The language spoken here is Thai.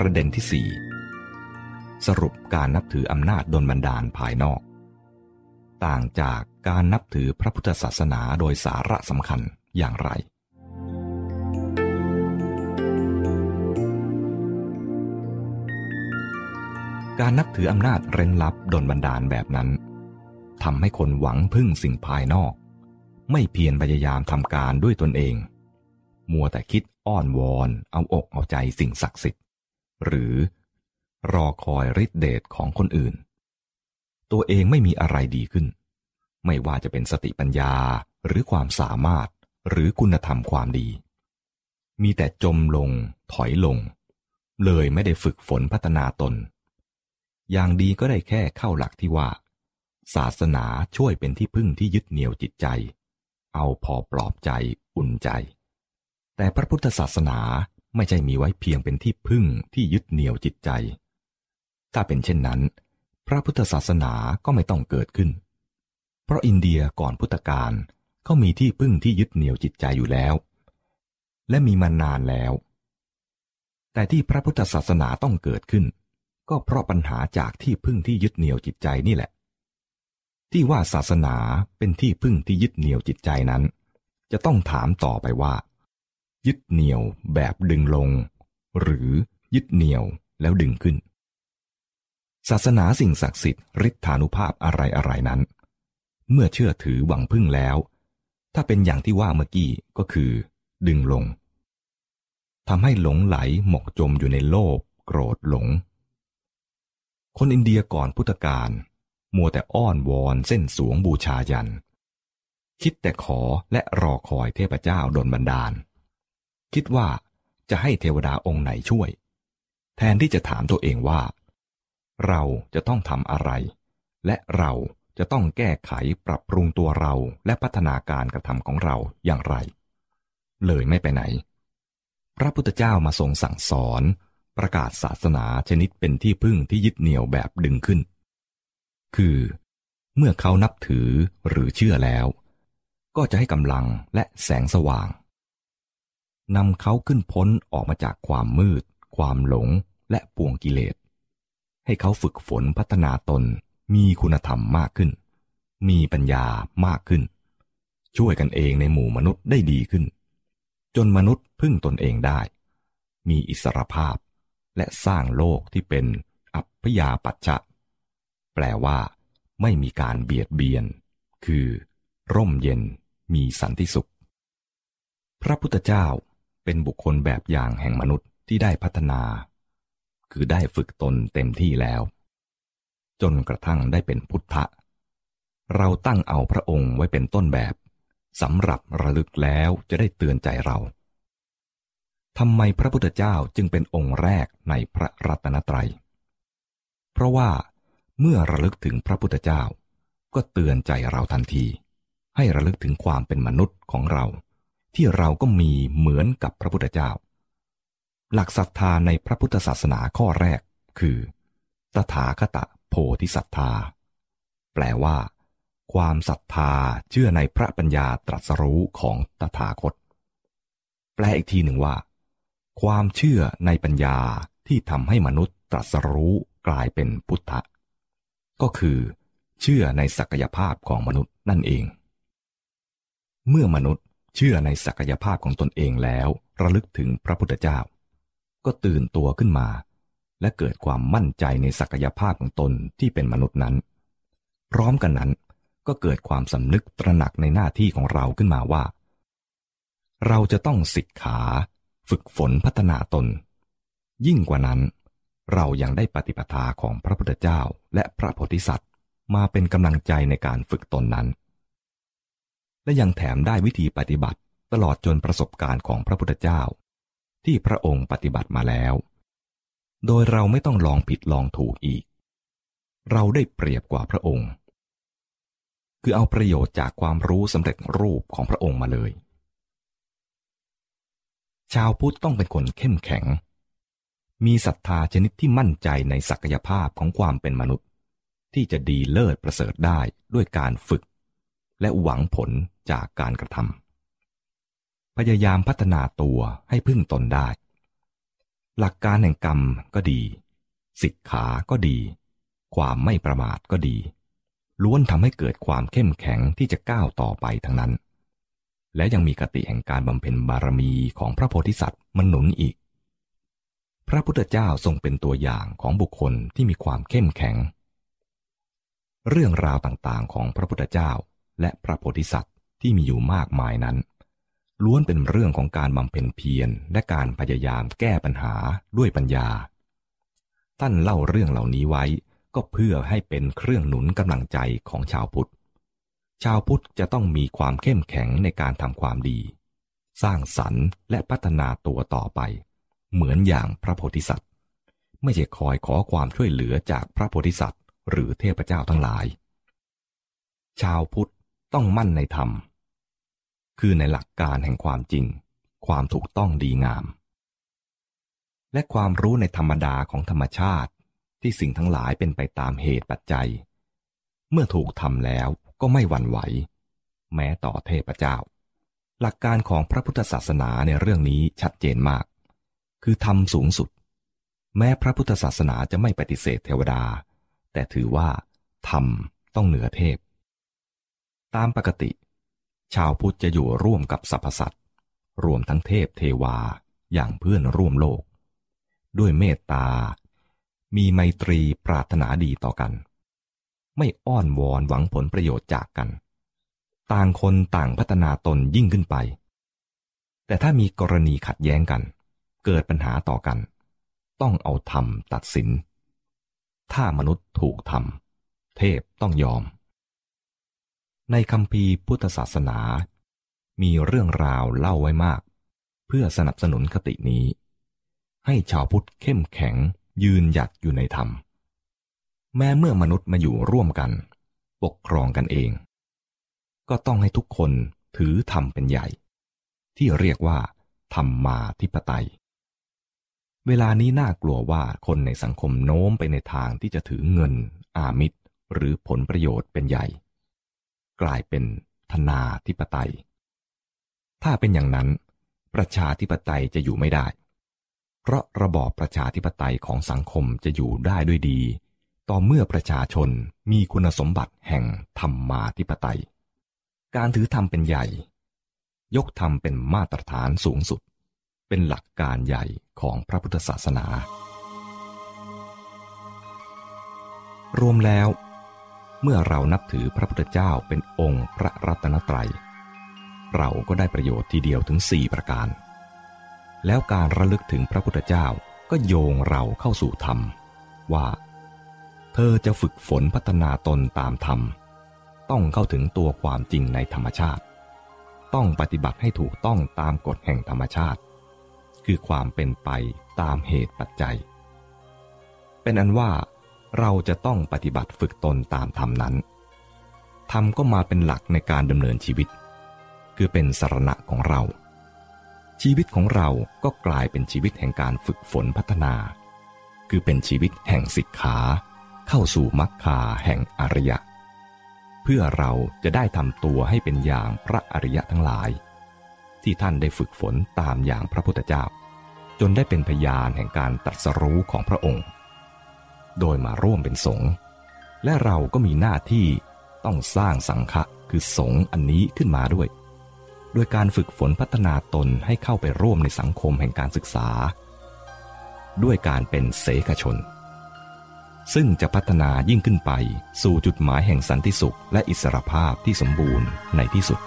ประเด็นที่สี่สรุปการนับถืออำนาจดลบันดาลภายนอก ต่างจากการนับถือพระพุทธศาสนาโดยสาระสำคัญอย่างไร การนับถืออำนาจเร้นลับดลบันดาลแบบนั้นทำให้คนหวังพึ่งสิ่งภายนอก ไม่เพียรพยายามทำการด้วยตนเอง มัวแต่คิดอ้อนวอน เอาอกเอาใจสิ่งศักดิ์สิทธิ์ หรือรอคอยฤทธิเดชของคนอื่น ตัวเองไม่มีอะไรดีขึ้น ไม่ว่าจะเป็นสติปัญญาหรือความสามารถหรือคุณธรรมความดี มีแต่จมลงถอยลง เลยไม่ได้ฝึกฝนพัฒนาตน อย่างดีก็ได้แค่เข้าหลักที่ว่า ศาสนาช่วยเป็นที่พึ่งที่ยึดเหนี่ยวจิตใจ เอาพอปลอบใจอุ่นใจ แต่พระพุทธศาสนา ไม่ใช่มีไว้เพียงเป็นที่พึ่งที่ยึดเหนี่ยวจิตใจ ถ้าเป็นเช่นนั้น พระพุทธศาสนาก็ไม่ต้องเกิดขึ้น เพราะอินเดียก่อนพุทธกาลก็มีที่พึ่งที่ยึดเหนี่ยวจิตใจอยู่แล้ว และมีมานานแล้ว แต่ที่พระพุทธศาสนาต้องเกิดขึ้น ก็เพราะปัญหาจากที่พึ่งที่ยึดเหนี่ยวจิตใจนี่แหละ ที่ว่าศาสนาเป็นที่พึ่งที่ยึดเหนี่ยวจิตใจนั้น จะต้องถามต่อไปว่า ยึดเหนี่ยวแบบดึงลง หรือยึดเหนี่ยวแล้วดึงขึ้น ศาสนาสิ่งศักดิ์สิทธิ์ฤทธานุภาพอะไรอะไรนั้น เมื่อเชื่อถือหวังพึ่งแล้ว ถ้าเป็นอย่างที่ว่าเมื่อกี้ก็คือ ดึงลงทำให้หลงไหลหมกจมอยู่ในโลภโกรธหลง คนอินเดียก่อนพุทธกาลมัวแต่อ้อนวอนเส้นสวงบูชายัน คิดแต่ขอและรอคอยเทพเจ้าดลบันดาล คิดว่าจะให้เทวดาองค์ไหนช่วย แทนที่จะถามตัวเองว่า เราจะต้องทำอะไร และเราจะต้องแก้ไขปรับปรุงตัวเราและพัฒนาการกระทำของเราอย่างไร เลยไม่ไปไหน พระพุทธเจ้ามาทรงสั่งสอน ประกาศศาสนาชนิดเป็นที่พึ่งที่ยึดเหนี่ยวแบบดึงขึ้น คือเมื่อเขานับถือหรือเชื่อแล้ว ก็จะให้กำลังและแสงสว่าง นำเขาขึ้นพ้นออกมาจากความมืด ความหลงและปวงกิเลส ให้เขาฝึกฝนพัฒนาตนมีคุณธรรมมากขึ้น มีปัญญามากขึ้น ช่วยกันเองในหมู่มนุษย์ได้ดีขึ้น จนมนุษย์พึ่งตนเองได้ มีอิสรภาพและสร้างโลกที่เป็นอัพยาปัจจะ แปลว่า ไม่มีการเบียดเบียน คือ ร่มเย็นมีสันติสุข พระพุทธเจ้า เป็นบุคคลแบบอย่างแห่งมนุษย์ที่ได้พัฒนา คือได้ฝึกตนเต็มที่แล้ว จนกระทั่งได้เป็นพุทธะ เราตั้งเอาพระองค์ไว้เป็นต้นแบบสำหรับระลึกแล้วจะได้เตือนใจเราทำไมพระพุทธเจ้าจึงเป็นองค์แรกในพระรัตนตรัย เพราะว่าเมื่อระลึกถึงพระพุทธเจ้า ก็เตือนใจเราทันที ให้ระลึกถึงความเป็นมนุษย์ของเรา ที่เราก็มีเหมือนกับพระพุทธเจ้า หลักศรัทธาในพระพุทธศาสนาข้อแรกคือ ตถาคตโพธิศรัทธา แปลว่า ความศรัทธาเชื่อในพระปัญญาตรัสรู้ของตถาคต แปลอีกทีหนึ่งว่า ความเชื่อในปัญญาที่ทำให้มนุษย์ตรัสรู้กลายเป็นพุทธะ ก็คือ เชื่อในศักยภาพของมนุษย์นั่นเอง เมื่อมนุษย์ เชื่อในศักยภาพของตนเองแล้ว ระลึกถึงพระพุทธเจ้า ก็ตื่นตัวขึ้นมา และเกิดความมั่นใจในศักยภาพของตนที่เป็นมนุษย์นั้น พร้อมกันนั้นก็เกิดความสำนึกตระหนักในหน้าที่ของเราขึ้นมาว่า เราจะต้องศิกขา ฝึกฝนพัฒนาตน ยิ่งกว่านั้น เรายังได้ปฏิปทาของพระพุทธเจ้าและพระโพธิสัตว์ มาเป็นกำลังใจในการฝึกตนนั้น และยังแถมได้วิธีปฏิบัติตลอดจนประสบการณ์ของพระพุทธเจ้า ที่พระองค์ปฏิบัติมาแล้ว โดยเราไม่ต้องลองผิดลองถูกอีก เราได้เปรียบกว่าพระองค์ คือเอาประโยชน์จากความรู้สำเร็จรูปของพระองค์มาเลย ชาวพุทธต้องเป็นคนเข้มแข็ง มีศรัทธาชนิดที่มั่นใจในศักยภาพของความเป็นมนุษย์ ที่จะดีเลิศประเสริฐได้ด้วยการฝึก และหวังผลจากการกระทำพยายามพัฒนาตัวให้พึ่งตนได้ หลักการแห่งกรรมก็ดี สิกขาก็ดี ความไม่ประมาทก็ดี ล้วนทำให้เกิดความเข้มแข็งที่จะก้าวต่อไปทั้งนั้น และยังมีกติแห่งการบำเพ็ญบารมีของพระโพธิสัตว์มันหนุนอีก พระพุทธเจ้าทรงเป็นตัวอย่างของบุคคลที่มีความเข้มแข็งเรื่องราวต่างๆ ของพระพุทธเจ้า และพระโพธิสัตว์ที่มีอยู่มากมายนั้น ล้วนเป็นเรื่องของการบำเพ็ญเพียรและการพยายามแก้ปัญหาด้วยปัญญา ท่านเล่าเรื่องเหล่านี้ไว้ก็เพื่อให้เป็นเครื่องหนุนกำลังใจของชาวพุทธ ชาวพุทธจะต้องมีความเข้มแข็งในการทำความดี สร้างสรรค์และพัฒนาตัวต่อไป เหมือนอย่างพระโพธิสัตว์ ไม่ใช่คอยขอความช่วยเหลือจากพระโพธิสัตว์ หรือเทพเจ้าทั้งหลาย ชาวพุทธ ต้องมั่นในธรรม คือในหลักการแห่งความจริง ความถูกต้องดีงาม และความรู้ในธรรมดาของธรรมชาติที่สิ่งทั้งหลายเป็นไปตามเหตุปัจจัย เมื่อถูกทำแล้วก็ไม่หวั่นไหว แม้ต่อเทพเจ้า หลักการของพระพุทธศาสนาในเรื่องนี้ชัดเจนมาก คือทำสูงสุด แม้พระพุทธศาสนาจะไม่ปฏิเสธเทวดา แต่ถือว่าธรรมต้องเหนือเทพ ตามปกติ ชาวพุทธจะอยู่ร่วมกับสรรพสัตว์รวมทั้งเทพเทวาอย่างเพื่อนร่วมโลก ด้วยเมตตา มีไมตรีปรารถนาดีต่อกัน ไม่อ้อนวอนหวังผลประโยชน์จากกัน ต่างคนต่างพัฒนาตนยิ่งขึ้นไป แต่ถ้ามีกรณีขัดแย้งกัน เกิดปัญหาต่อกัน ต้องเอาธรรมตัดสิน ถ้ามนุษย์ถูกทำเทพต้องยอม ในคำพีพุทธศาสนา มีเรื่องราวเล่าไว้มาก เพื่อสนับสนุนคตินี้ ให้ชาวพุทธเข้มแข็งยืนหยัดอยู่ในธรรม แม้เมื่อมนุษย์มาอยู่ร่วมกัน ปกครองกันเอง ก็ต้องให้ทุกคนถือธรรมเป็นใหญ่ ที่เรียกว่า ธรรมมาธิปไตย เวลานี้น่ากลัวว่าคนในสังคมโน้มไปในทางที่จะถือเงิน อามิตร หรือผลประโยชน์เป็นใหญ่ กลายเป็นธนาธิปไตย ถ้าเป็นอย่างนั้น ประชาธิปไตยจะอยู่ไม่ได้ เพราะระบอบประชาธิปไตยของสังคมจะอยู่ได้ด้วยดี ต่อเมื่อประชาชนมีคุณสมบัติแห่งธรรมาธิปไตย การถือธรรมเป็นใหญ่ ยกธรรมเป็นมาตรฐานสูงสุด เป็นหลักการใหญ่ของพระพุทธศาสนา รวมแล้ว เมื่อเรานับถือพระพุทธเจ้าเป็นองค์พระรัตนตรัย เราก็ได้ประโยชน์ทีเดียวถึงสี่ประการ แล้วการระลึกถึงพระพุทธเจ้าก็โยงเราเข้าสู่ธรรม ว่า เธอจะฝึกฝนพัฒนาตนตามธรรม ต้องเข้าถึงตัวความจริงในธรรมชาติ ต้องปฏิบัติให้ถูกต้องตามกฎแห่งธรรมชาติ คือความเป็นไปตามเหตุปัจจัย เป็นอันว่า เราจะต้องปฏิบัติฝึกตนตามธรรมนั้น ธรรมก็มาเป็นหลักในการดำเนินชีวิต คือเป็นสรณะของเรา ชีวิตของเราก็กลายเป็นชีวิตแห่งการฝึกฝนพัฒนา คือเป็นชีวิตแห่งสิกขา เข้าสู่มรรคาแห่งอริยะ เพื่อเราจะได้ทำตัวให้เป็นอย่างพระอริยะทั้งหลาย ที่ท่านได้ฝึกฝนตามอย่างพระพุทธเจ้า จนได้เป็นพยานแห่งการตรัสรู้ของพระองค์ โดยมาร่วมเป็นสงฆ์และเราก็มีหน้าที่ต้องสร้างสังฆะคือสงฆ์อันนี้ขึ้นมาด้วย โดยการฝึกฝนพัฒนาตนให้เข้าไปร่วมในสังคมแห่งการศึกษา ด้วยการเป็นเสกชน ซึ่งจะพัฒนายิ่งขึ้นไปสู่จุดหมายแห่งสันติสุขและอิสรภาพที่สมบูรณ์ในที่สุด